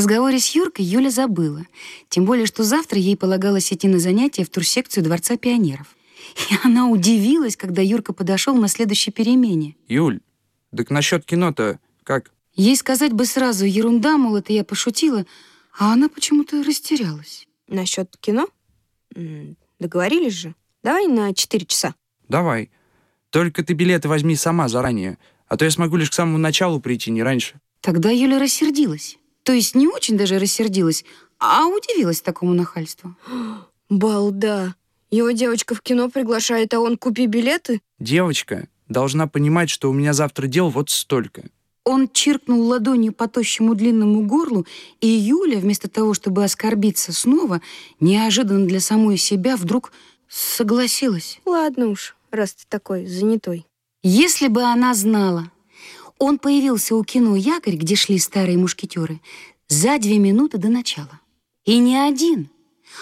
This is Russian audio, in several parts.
разговоре с Юркой Юля забыла. Тем более, что завтра ей полагалось идти на занятия в турсекцию Дворца пионеров. И она удивилась, когда Юрка подошел на следующей перемене. Юль, так насчет кино-то как? Ей сказать бы сразу ерунда, мол, это я пошутила, а она почему-то растерялась. Насчет кино? Договорились же. Давай на 4 часа. Давай. Только ты билеты возьми сама заранее, а то я смогу лишь к самому началу прийти, не раньше. Тогда Юля рассердилась. То есть не очень даже рассердилась, а удивилась такому нахальству. Балда. Его девочка в кино приглашает, а он купи билеты? Девочка должна понимать, что у меня завтра дел вот столько. Он чиркнул ладонью по тощему длинному горлу, и Юля, вместо того, чтобы оскорбиться снова, неожиданно для самой себя вдруг согласилась. Ладно уж, раз ты такой занятой. Если бы она знала. Он появился у кино «Якорь», где шли старые мушкетеры, за две минуты до начала. И не один,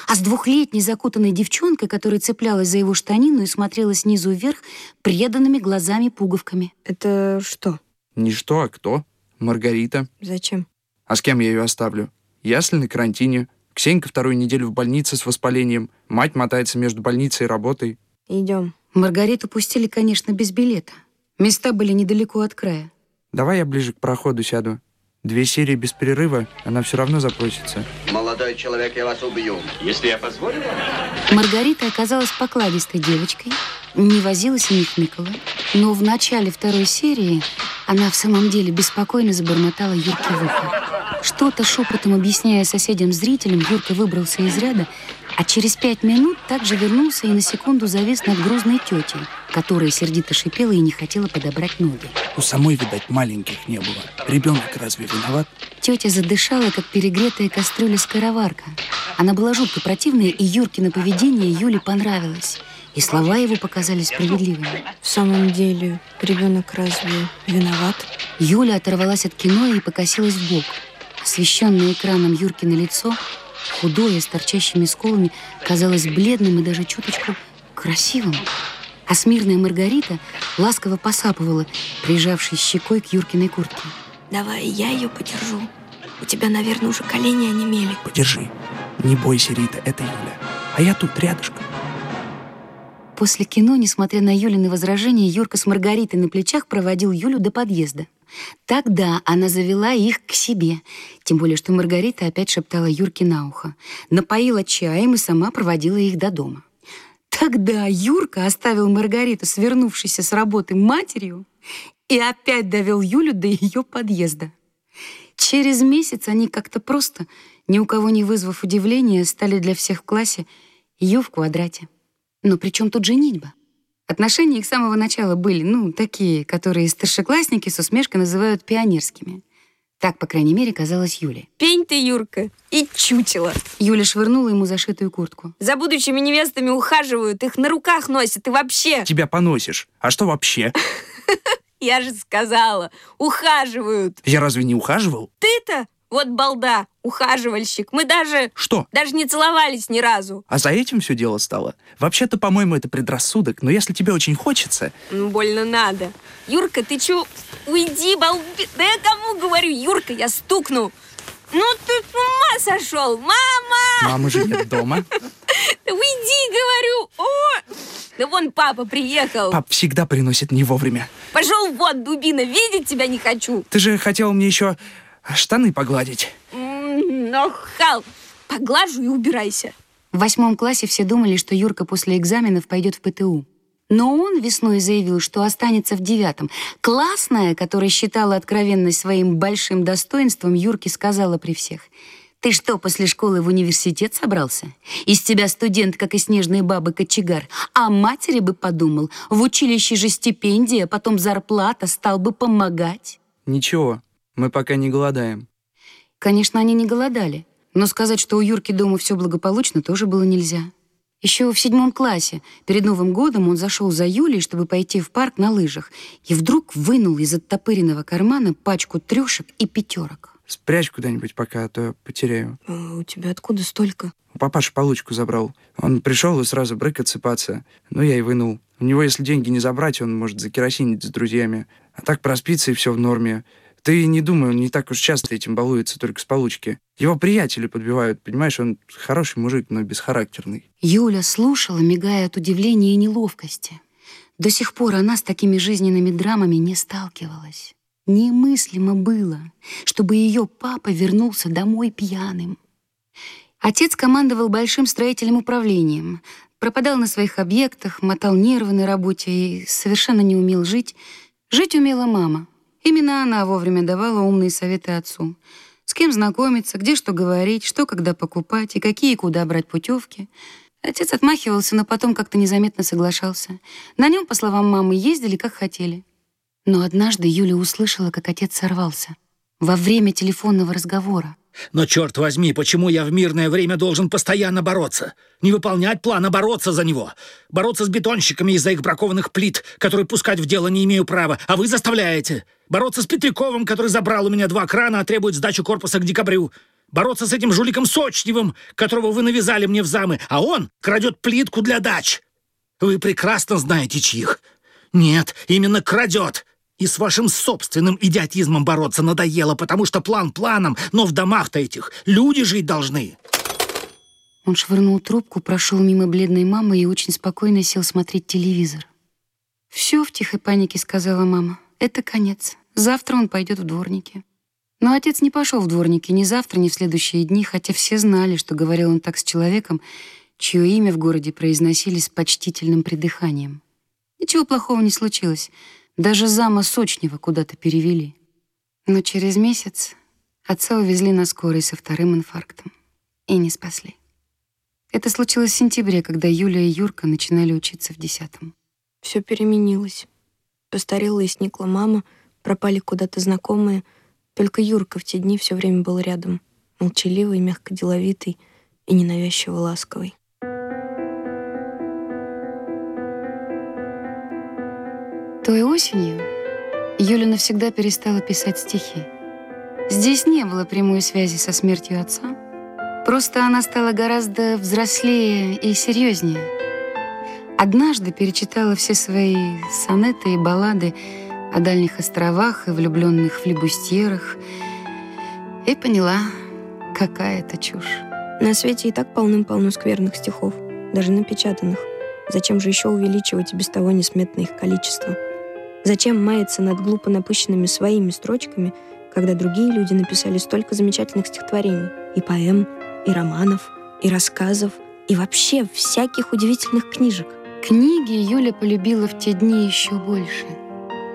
а с двухлетней закутанной девчонкой, которая цеплялась за его штанину и смотрела снизу вверх преданными глазами-пуговками. Это что? Не что, а кто? Маргарита. Зачем? А с кем я ее оставлю? Ясли на карантине. Ксенька вторую неделю в больнице с воспалением. Мать мотается между больницей и работой. Идем. Маргариту пустили, конечно, без билета. Места были недалеко от края. Давай я ближе к проходу сяду. Две серии без перерыва, она все равно запросится. Молодой человек, я вас убью. Если я позволю вам. Маргарита оказалась покладистой девочкой, не возилась и не хныкала. Но в начале второй серии она в самом деле беспокойно забормотала Юрке в ухо. Что-то шепотом объясняя соседям-зрителям, Юрка выбрался из ряда, а через пять минут также вернулся и на секунду завис над грузной тетей, которая сердито шипела и не хотела подобрать ноги. У самой, видать, маленьких не было. Ребенок разве виноват? Тетя задышала, как перегретая кастрюля-скороварка. Она была жутко противная, и Юркино поведение Юле понравилось. И слова его показались справедливыми. В самом деле, ребенок разве виноват? Юля оторвалась от кино и покосилась в бок. Освещенное экраном Юркино лицо, худое, с торчащими скулами, казалось бледным и даже чуточку красивым. А смирная Маргарита ласково посапывала, прижавшись щекой к Юркиной куртке. Давай я ее подержу. У тебя, наверное, уже колени онемели. Подержи. Не бойся, Рита, это Юля. А я тут рядышком. После кино, несмотря на Юлины возражения, Юрка с Маргаритой на плечах проводил Юлю до подъезда. Тогда она завела их к себе, тем более что Маргарита опять шептала Юрке на ухо. Напоила чаем и сама проводила их до дома. Тогда Юрка оставил Маргариту, свернувшейся с работы матерью, и опять довел Юлю до ее подъезда. Через месяц они как-то просто, ни у кого не вызвав удивления, стали для всех в классе Ю в квадрате. Но при чем тут женитьба? Отношения их с самого начала были, ну, такие, которые старшеклассники с усмешкой называют пионерскими. Так, по крайней мере, казалось Юле. Пень ты, Юрка, и чучело. Юля швырнула ему зашитую куртку. За будущими невестами ухаживают, их на руках носят и вообще. Тебя поносишь. А что вообще? Я же сказала, ухаживают. Я разве не ухаживал? Ты-то, вот балда, ухаживальщик. Мы даже, Что? даже не целовались ни разу. А за этим все дело стало? Вообще-то, по-моему, это предрассудок, но если тебе очень хочется... Ну, больно надо. Юрка, ты чё? Уйди, балби... Да я кому говорю, Юрка, я стукну. Ну ты с ума сошел, мама! Мамы же нет дома. Уйди, говорю. О! Да вон папа приехал. Пап всегда приносит не вовремя. Пошел вон, дубина, видеть тебя не хочу. Ты же хотел мне еще штаны погладить. М, Нахал. Поглажу и убирайся. В восьмом классе все думали, что Юрка после экзаменов пойдет в ПТУ. Но он весной заявил, что останется в девятом. Классная, которая считала откровенность своим большим достоинством, Юрке сказала при всех. «Ты что, после школы в университет собрался? Из тебя студент, как и снежные бабы кочегар. А матери бы подумал, в училище же стипендия, потом зарплата, стал бы помогать». Ничего, мы пока не голодаем. Конечно, они не голодали, но сказать, что у Юрки дома все благополучно, тоже было нельзя. Еще в седьмом классе, перед Новым годом, он зашел за Юлей, чтобы пойти в парк на лыжах, и вдруг вынул из оттопыренного кармана пачку трешек и пятерок. Спрячь куда-нибудь пока, а то потеряю. А у тебя откуда столько? У папаши получку забрал. Он пришел и сразу брык отсыпаться. Ну, я и вынул. У него, если деньги не забрать, он может закеросинить с друзьями. А так проспится, и все в норме. Ты не думай, он не так уж часто этим балуется, только с получки. Его приятели подбивают, понимаешь, он хороший мужик, но бесхарактерный. Юля слушала, мигая от удивления и неловкости. До сих пор она с такими жизненными драмами не сталкивалась. Немыслимо было, чтобы ее папа вернулся домой пьяным. Отец командовал большим строительным управлением, пропадал на своих объектах, мотал нервы на работе и совершенно не умел жить. Жить умела мама. Именно она вовремя давала умные советы отцу. С кем знакомиться, где что говорить, что когда покупать и какие куда брать путевки. Отец отмахивался, но потом как-то незаметно соглашался. На нем, по словам мамы, ездили как хотели. Но однажды Юля услышала, как отец сорвался. Во время телефонного разговора. Но, черт возьми, почему я в мирное время должен постоянно бороться? Не выполнять план, а бороться за него. Бороться с бетонщиками из-за их бракованных плит, которые пускать в дело не имею права, а вы заставляете. Бороться с Петряковым, который забрал у меня два крана, а требует сдачу корпуса к декабрю. Бороться с этим жуликом Сочневым, которого вы навязали мне в замы, а он крадет плитку для дач. Вы прекрасно знаете, чьих. Нет, именно крадет. И с вашим собственным идиотизмом бороться надоело, потому что план планом, но в домах-то этих люди жить должны. Он швырнул трубку, прошел мимо бледной мамы и очень спокойно сел смотреть телевизор. «Все в тихой панике», — сказала мама. «Это конец. Завтра он пойдет в дворники». Но отец не пошел в дворники ни завтра, ни в следующие дни, хотя все знали, что говорил он так с человеком, чье имя в городе произносили с почтительным придыханием. Ничего плохого не случилось. Даже зама Сочнева куда-то перевели. Но через месяц отца увезли на скорой со вторым инфарктом. И не спасли. Это случилось в сентябре, когда Юля и Юрка начинали учиться в десятом. Все переменилось. Постарела и сникла мама, пропали куда-то знакомые. Только Юрка в те дни все время был рядом. Молчаливый, мягко деловитый и ненавязчиво ласковый. Той осенью Юля навсегда перестала писать стихи. Здесь не было прямой связи со смертью отца. Просто она стала гораздо взрослее и серьезнее. Однажды перечитала все свои сонеты и баллады о дальних островах и влюбленных флебустьерах и поняла, какая это чушь. На свете и так полным-полно скверных стихов, даже напечатанных. Зачем же еще увеличивать и без того несметное их количество? Зачем маяться над глупо напыщенными своими строчками, когда другие люди написали столько замечательных стихотворений, и поэм, и романов, и рассказов, и вообще всяких удивительных книжек? Книги Юля полюбила в те дни еще больше.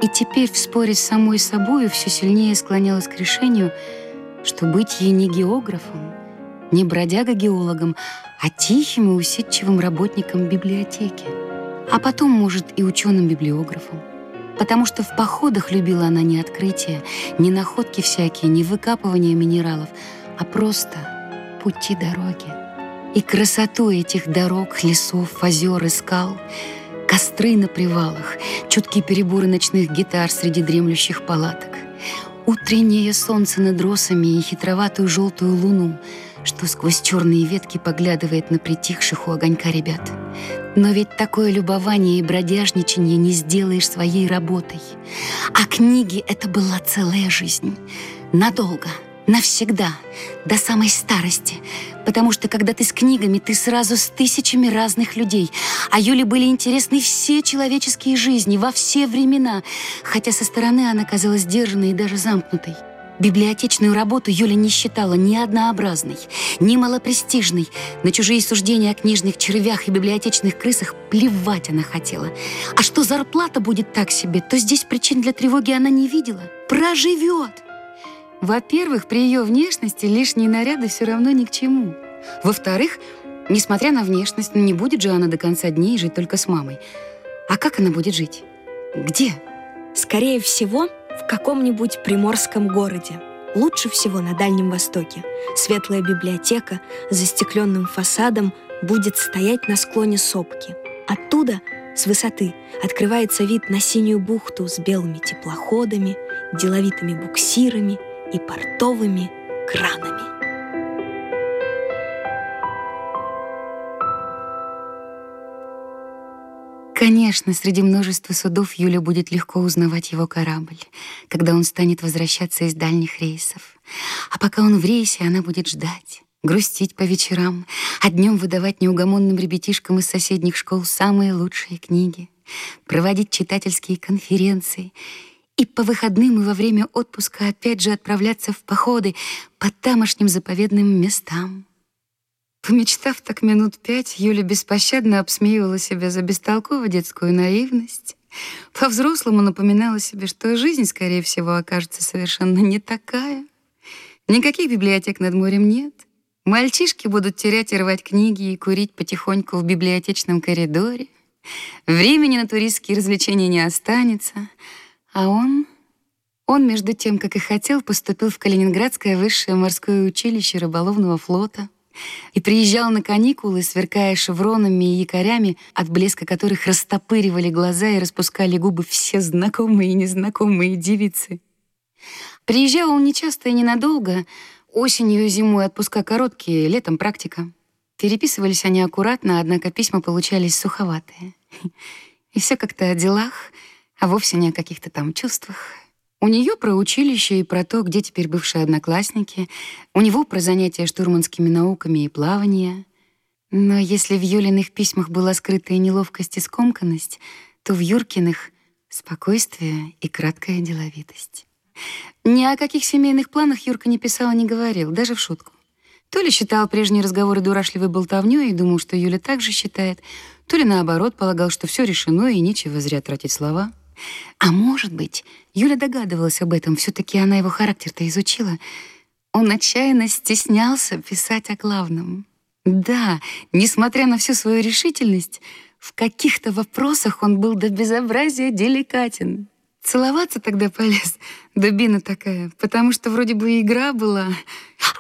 И теперь в споре с самой собою все сильнее склонялась к решению, что быть ей не географом, не бродяга-геологом, а тихим и усидчивым работником библиотеки. А потом, может, и ученым-библиографом потому что в походах любила она не открытия, не находки всякие, не выкапывание минералов, а просто пути дороги. И красоту этих дорог, лесов, озер и скал, костры на привалах, чуткие переборы ночных гитар среди дремлющих палаток, утреннее солнце над росами и хитроватую желтую луну, что сквозь черные ветки поглядывает на притихших у огонька ребят, но ведь такое любование и бродяжничание не сделаешь своей работой. А книги — это была целая жизнь. Надолго, навсегда, до самой старости. Потому что, когда ты с книгами, ты сразу с тысячами разных людей. А Юле были интересны все человеческие жизни во все времена, хотя со стороны она казалась сдержанной и даже замкнутой. Библиотечную работу Юля не считала ни однообразной, ни малопрестижной. На чужие суждения о книжных червях и библиотечных крысах плевать она хотела. А что зарплата будет так себе, то здесь причин для тревоги она не видела. Проживет! Во-первых, при ее внешности лишние наряды все равно ни к чему. Во-вторых, несмотря на внешность, не будет же она до конца дней жить только с мамой. А как она будет жить? Где? Скорее всего, в каком-нибудь приморском городе. Лучше всего на Дальнем Востоке. Светлая библиотека с застекленным фасадом будет стоять на склоне сопки. Оттуда, с высоты, открывается вид на синюю бухту с белыми теплоходами, деловитыми буксирами и портовыми кранами. Конечно, среди множества судов Юля будет легко узнавать его корабль, когда он станет возвращаться из дальних рейсов. А пока он в рейсе, она будет ждать, грустить по вечерам, а днем выдавать неугомонным ребятишкам из соседних школ самые лучшие книги, проводить читательские конференции и по выходным и во время отпуска опять же отправляться в походы по тамошним заповедным местам. Помечтав так минут пять, Юля беспощадно обсмеивала себя за бестолковую детскую наивность. По-взрослому напоминала себе, что жизнь, скорее всего, окажется совершенно не такая. Никаких библиотек над морем нет. Мальчишки будут терять и рвать книги и курить потихоньку в библиотечном коридоре. Времени на туристские развлечения не останется. А он... Он, между тем, как и хотел, поступил в Калининградское высшее морское училище рыболовного флота и приезжал на каникулы, сверкая шевронами и якорями, от блеска которых растопыривали глаза и распускали губы все знакомые и незнакомые девицы. Приезжал он нечасто и ненадолго, осенью и зимой отпуска короткие, летом практика. Переписывались они аккуратно, однако письма получались суховатые. И все как-то о делах, а вовсе не о каких-то там чувствах. У нее про училище и про то, где теперь бывшие одноклассники. У него про занятия штурманскими науками и плавание. Но если в Юлиных письмах была скрытая неловкость и скомканность, то в Юркиных — спокойствие и краткая деловитость. Ни о каких семейных планах Юрка не писал и не говорил, даже в шутку. То ли считал прежние разговоры дурашливой болтовнёй и думал, что Юля так же считает, то ли наоборот полагал, что все решено и нечего зря тратить слова. А может быть, Юля догадывалась об этом, все таки она его характер-то изучила. Он отчаянно стеснялся писать о главном. Да, несмотря на всю свою решительность, в каких-то вопросах он был до безобразия деликатен. Целоваться тогда полез, дубина такая, потому что вроде бы игра была.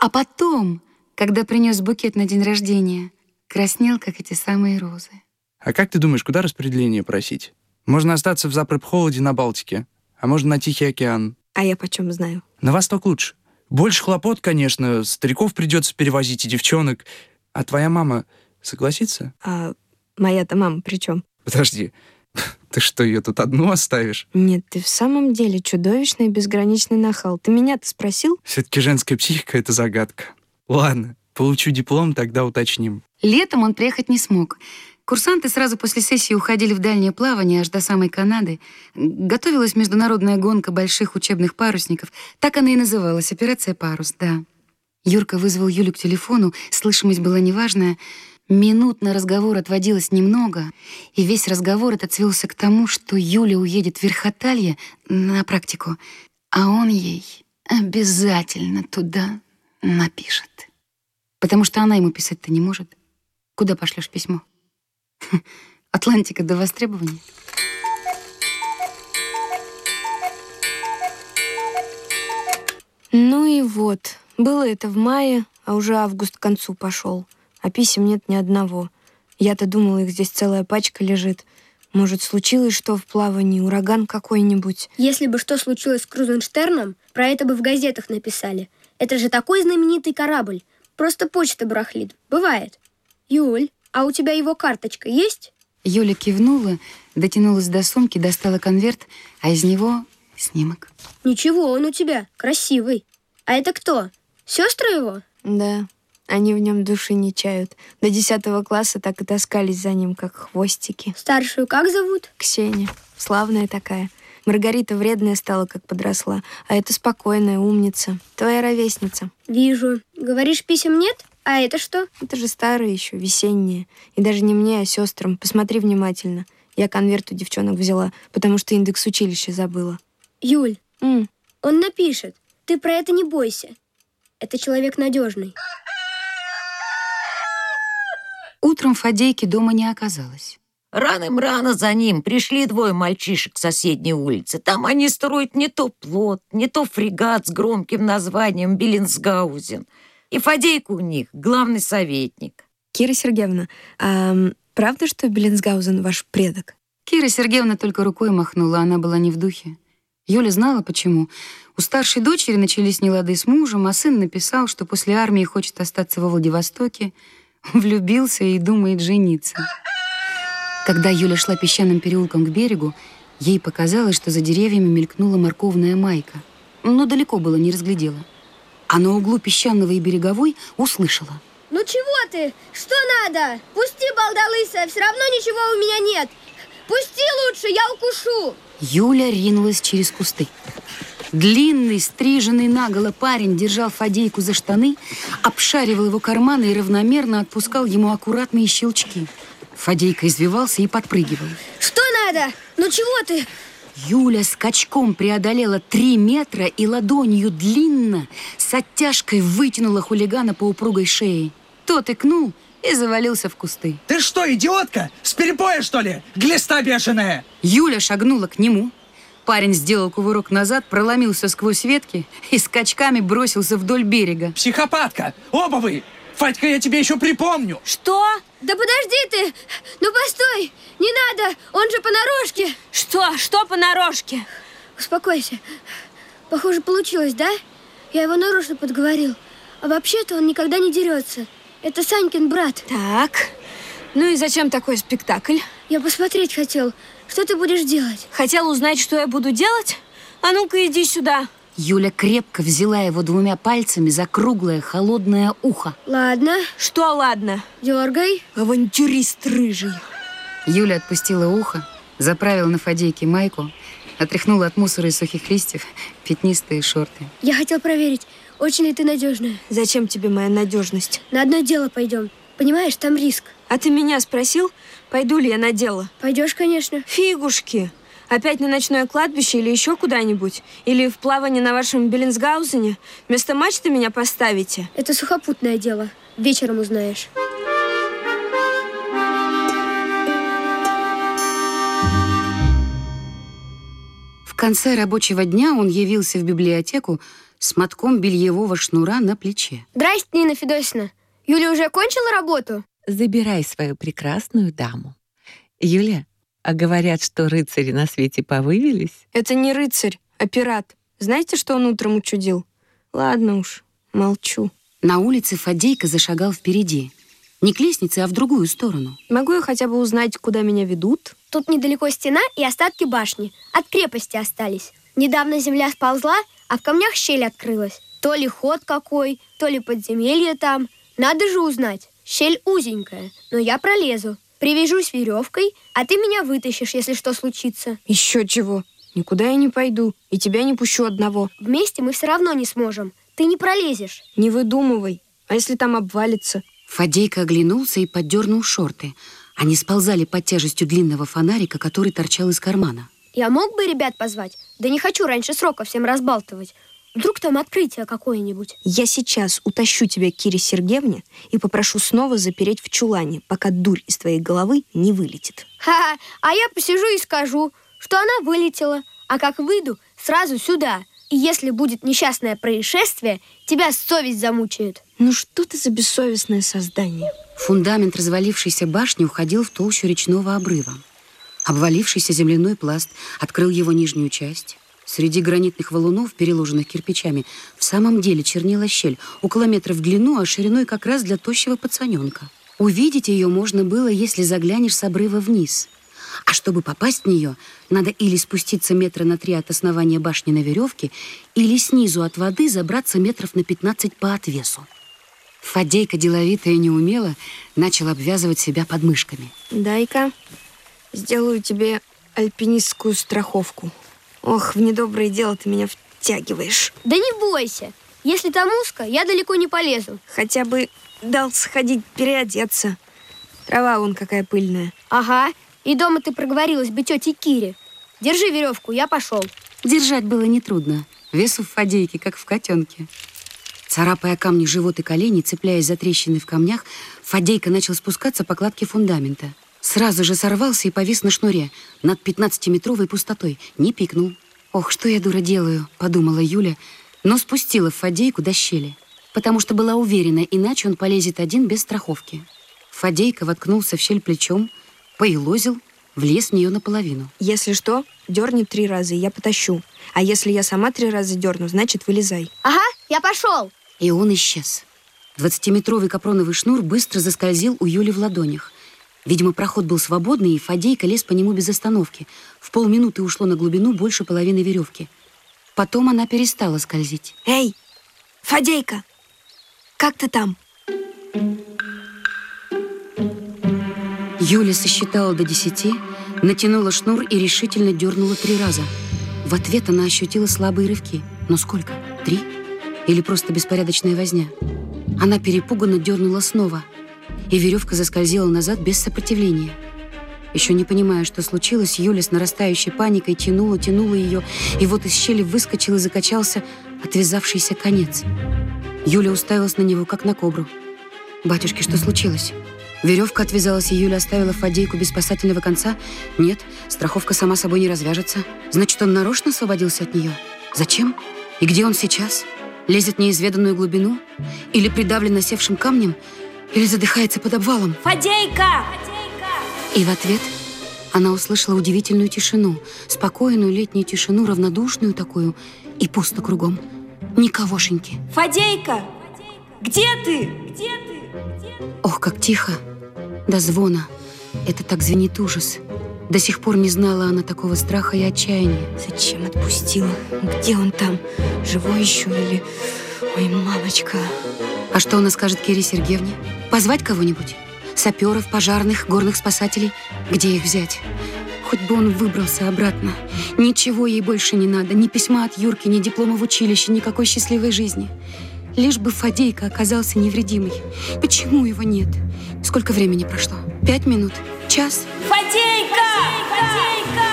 А потом, когда принес букет на день рождения, краснел, как эти самые розы. А как ты думаешь, куда распределение просить? Можно остаться в Запрепхолоде на Балтике, а можно на Тихий океан. А я почем знаю? На восток лучше. Больше хлопот, конечно, стариков придется перевозить и девчонок. А твоя мама согласится? А моя-то мама при чем? Подожди, ты что, ее тут одну оставишь? Нет, ты в самом деле чудовищный и безграничный нахал. Ты меня-то спросил? Все-таки женская психика — это загадка. Ладно, получу диплом, тогда уточним. Летом он приехать не смог. Курсанты сразу после сессии уходили в дальнее плавание аж до самой Канады. Готовилась международная гонка больших учебных парусников. Так она и называлась — «Операция «Парус», да. Юрка вызвал Юлю к телефону, слышимость была неважная. Минут на разговор отводилось немного, и весь разговор этот свелся к тому, что Юля уедет в Верхоталье на практику, а он ей обязательно туда напишет. Потому что она ему писать-то не может. Куда пошлешь письмо? Атлантика до востребования. Ну и вот. Было это в мае, а уже август к концу пошел. А писем нет ни одного. Я-то думала, их здесь целая пачка лежит. Может, случилось что в плавании, ураган какой-нибудь? Если бы что случилось с Крузенштерном, про это бы в газетах написали. Это же такой знаменитый корабль. Просто почта барахлит. Бывает. Юль, а у тебя его карточка есть? Юля кивнула, дотянулась до сумки, достала конверт, а из него снимок. Ничего, он у тебя красивый. А это кто? Сестры его? Да, они в нем души не чают. До десятого класса так и таскались за ним, как хвостики. Старшую как зовут? Ксения. Славная такая. Маргарита вредная стала, как подросла. А это спокойная, умница. Твоя ровесница. Вижу. Говоришь, писем нет? А это что? Это же старые еще, весенние. И даже не мне, а сестрам. Посмотри внимательно. Я конверт у девчонок взяла, потому что индекс училища забыла. Юль, М, он напишет. Ты про это не бойся. Это человек надежный. Утром Фадейки дома не оказалось. Рано-рано за ним пришли двое мальчишек с соседней улицы. Там они строят не то плот, не то фрегат с громким названием Беллинсгаузен. И Фадейка у них главный советник. Кира Сергеевна, а правда, что Беллинсгаузен ваш предок? Кира Сергеевна только рукой махнула, она была не в духе. Юля знала, почему. У старшей дочери начались нелады с мужем, а сын написал, что после армии хочет остаться во Владивостоке, влюбился и думает жениться. Когда Юля шла песчаным переулком к берегу, ей показалось, что за деревьями мелькнула морковная майка. Но далеко было не разглядела. А на углу песчаного и береговой услышала. Ну чего ты? Что надо? Пусти, балда лысая, все равно ничего у меня нет. Пусти лучше, я укушу. Юля ринулась через кусты. Длинный, стриженный наголо парень держал Фадейку за штаны, обшаривал его карманы и равномерно отпускал ему аккуратные щелчки. Фадейка извивался и подпрыгивал. Что надо? Ну чего ты? Юля скачком преодолела три метра и ладонью длинно с оттяжкой вытянула хулигана по упругой шее. Тот икнул и завалился в кусты. Ты что, идиотка? С перепоя, что ли? Глиста бешеная! Юля шагнула к нему. Парень сделал кувырок назад, проломился сквозь ветки и скачками бросился вдоль берега. Психопатка! Оба вы! Фатька, я тебе еще припомню! Что? Да подожди ты! Ну постой! Не надо! Он же понарошке! Что? Что понарошке? Успокойся. Похоже, получилось, да? Я его нарочно подговорил. А вообще-то он никогда не дерется. Это Санькин брат. Так. Ну и зачем такой спектакль? Я посмотреть хотел. Что ты будешь делать? Хотел узнать, что я буду делать? А ну-ка иди сюда. Юля крепко взяла его двумя пальцами за круглое холодное ухо. Ладно, Что ладно? дергай. Авантюрист рыжий. Юля отпустила ухо, заправила на Фадейке майку, отряхнула от мусора и сухих листьев пятнистые шорты. Я хотел проверить, очень ли ты надежная. Зачем тебе моя надежность? На одно дело пойдем. Понимаешь, там риск. А ты меня спросил, пойду ли я на дело? Пойдешь, конечно. Фигушки. Опять на ночное кладбище или еще куда-нибудь? Или в плавание на вашем Беллинсгаузене? Вместо мачты меня поставите? Это сухопутное дело. Вечером узнаешь. В конце рабочего дня он явился в библиотеку с мотком бельевого шнура на плече. Здрасте, Нина Федосина. Юля уже кончила работу? Забирай свою прекрасную даму. Юля, а говорят, что рыцари на свете повывелись? Это не рыцарь, а пират. Знаете, что он утром учудил? Ладно уж, молчу. На улице Фадейка зашагал впереди. Не к лестнице, а в другую сторону. Могу я хотя бы узнать, куда меня ведут? Тут недалеко стена и остатки башни. От крепости остались. Недавно земля сползла, а в камнях щель открылась. То ли ход какой, то ли подземелье там. Надо же узнать. Щель узенькая, но я пролезу. Привяжусь веревкой, а ты меня вытащишь, если что случится. Еще чего. Никуда я не пойду, и тебя не пущу одного. Вместе мы все равно не сможем. Ты не пролезешь. Не выдумывай. А если там обвалится? Фадейка оглянулся и поддернул шорты. Они сползали под тяжестью длинного фонарика, который торчал из кармана. Я мог бы ребят позвать? Да не хочу раньше срока всем разбалтывать. Вдруг там открытие какое-нибудь. Я сейчас утащу тебя к Кире Сергеевне и попрошу снова запереть в чулане, пока дурь из твоей головы не вылетит. Ха-ха, а я посижу и скажу, что она вылетела. А как выйду, сразу сюда. И если будет несчастное происшествие, тебя совесть замучает. Ну что ты за бессовестное создание? Фундамент развалившейся башни уходил в толщу речного обрыва. Обвалившийся земляной пласт открыл его нижнюю часть. Среди гранитных валунов, переложенных кирпичами, в самом деле чернела щель, около метра в длину, а шириной как раз для тощего пацаненка. Увидеть ее можно было, если заглянешь с обрыва вниз. А чтобы попасть в нее, надо или спуститься метра на три от основания башни на веревке, или снизу от воды забраться метров на 15 по отвесу. Фадейка, деловитая и неумело, начал обвязывать себя подмышками. Дай-ка, сделаю тебе альпинистскую страховку. Ох, в недоброе дело ты меня втягиваешь. Да не бойся. Если там узко, я далеко не полезу. Хотя бы дал сходить переодеться. Трава вон какая пыльная. Ага. И дома ты проговорилась бы тете Кире. Держи веревку, я пошел. Держать было нетрудно. Вес у Фадейки, как в котенке. Царапая камни живот и колени, цепляясь за трещины в камнях, Фадейка начал спускаться по кладке фундамента. Сразу же сорвался и повис на шнуре над 15-метровой пустотой. Не пикнул. «Ох, что я, дура, делаю», — подумала Юля, но спустила Фадейку до щели, потому что была уверена, иначе он полезет один без страховки. Фадейка воткнулся в щель плечом, поелозил, влез в нее наполовину. Если что, дерни три раза, и я потащу. А если я сама три раза дерну, значит, вылезай. Ага, я пошел. И он исчез. Двадцатиметровый капроновый шнур быстро заскользил у Юли в ладонях. Видимо, проход был свободный, и Фадейка лез по нему без остановки. В полминуты ушло на глубину больше половины веревки. Потом она перестала скользить. Эй, Фадейка, как ты там? Юля сосчитала до десяти, натянула шнур и решительно дернула три раза. В ответ она ощутила слабые рывки. Но сколько? Три? Или просто беспорядочная возня? Она перепуганно дернула снова, и веревка заскользила назад без сопротивления. Еще не понимая, что случилось, Юля с нарастающей паникой тянула, тянула ее, и вот из щели выскочил и закачался отвязавшийся конец. Юля уставилась на него, как на кобру. «Батюшки, что случилось?» Веревка отвязалась, и Юля оставила Фадейку без спасательного конца? Нет, страховка сама собой не развяжется. Значит, он нарочно освободился от нее? Зачем? И где он сейчас? Лезет в неизведанную глубину? Или придавлен насевшим камнем? Или задыхается под обвалом? Фадейка! И в ответ она услышала удивительную тишину, спокойную летнюю тишину, равнодушную такую, и пусто кругом. Никогошеньки. Фадейка! Где ты? Где ты? Ох, как тихо. До звона. Это так звенит ужас. До сих пор не знала она такого страха и отчаяния. Зачем отпустила? Где он там? Живой еще или... Ой, мамочка. А что она скажет Кире Сергеевне? Позвать кого-нибудь? Саперов, пожарных, горных спасателей? Где их взять? Хоть бы он выбрался обратно. Ничего ей больше не надо. Ни письма от Юрки, ни диплома в училище, никакой счастливой жизни. Лишь бы Фадейка оказался невредимый. Почему его нет? Сколько времени прошло? Пять минут? Час? Фадейка! Фадейка!